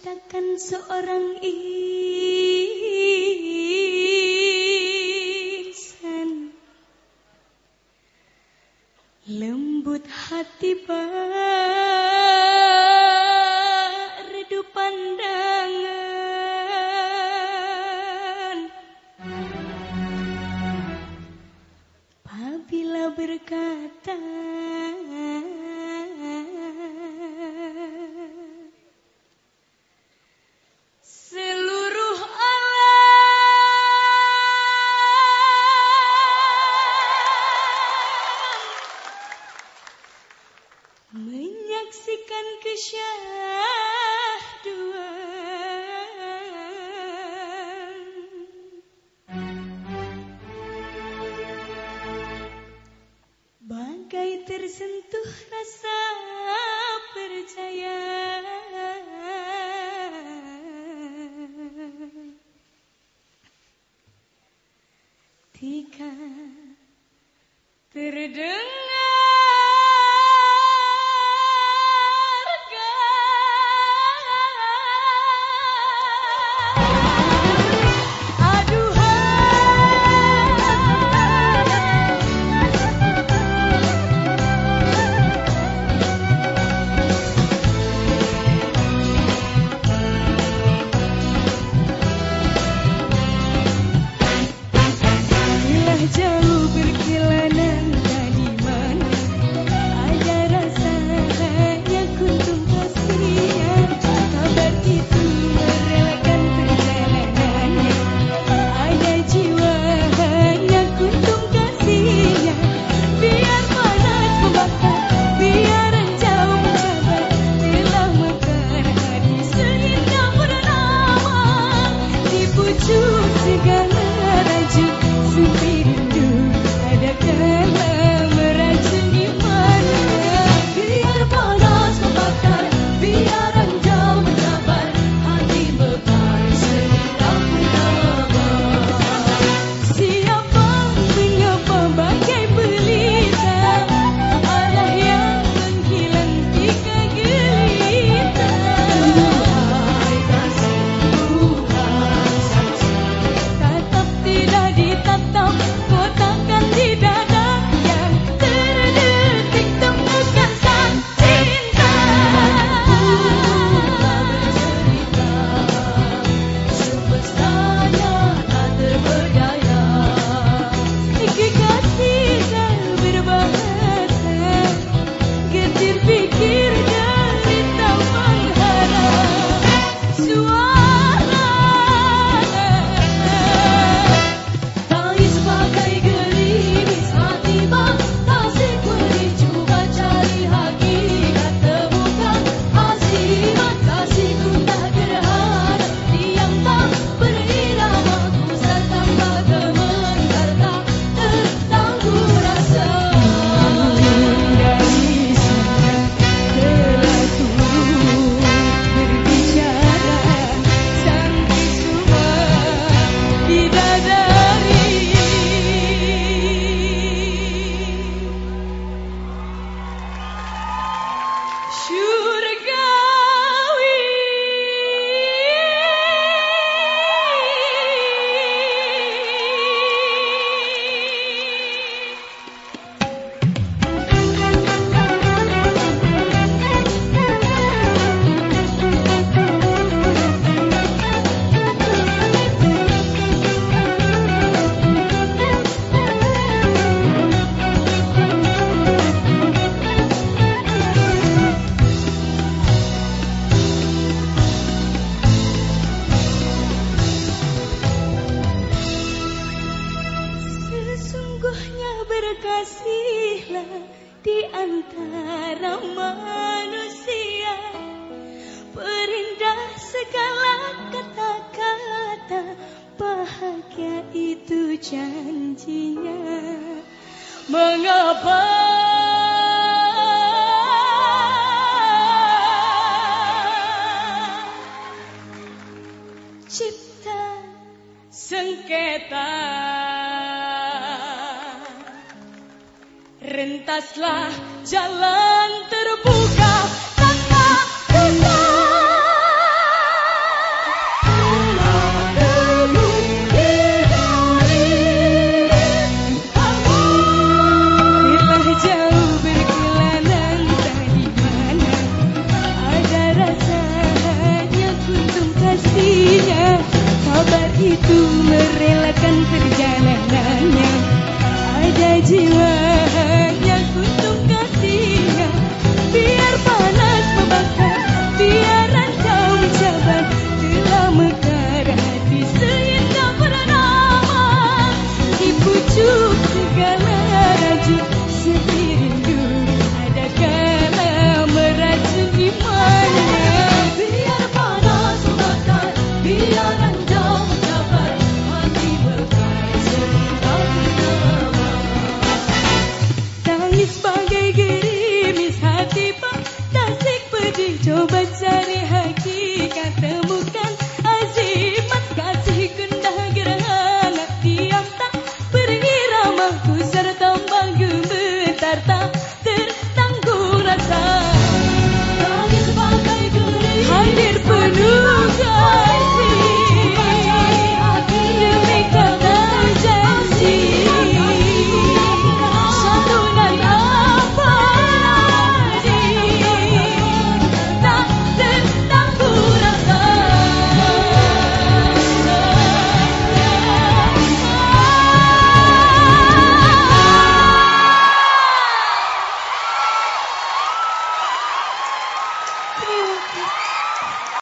ciptakan seorang insan. Lembut hati redu pandangan. Apabila berkata Tika terdengar di antara manusia Perindah segala kata-kata Bahagia itu janjinya. Mengapa? Cipta sengketa Rentaslah jalan terbuka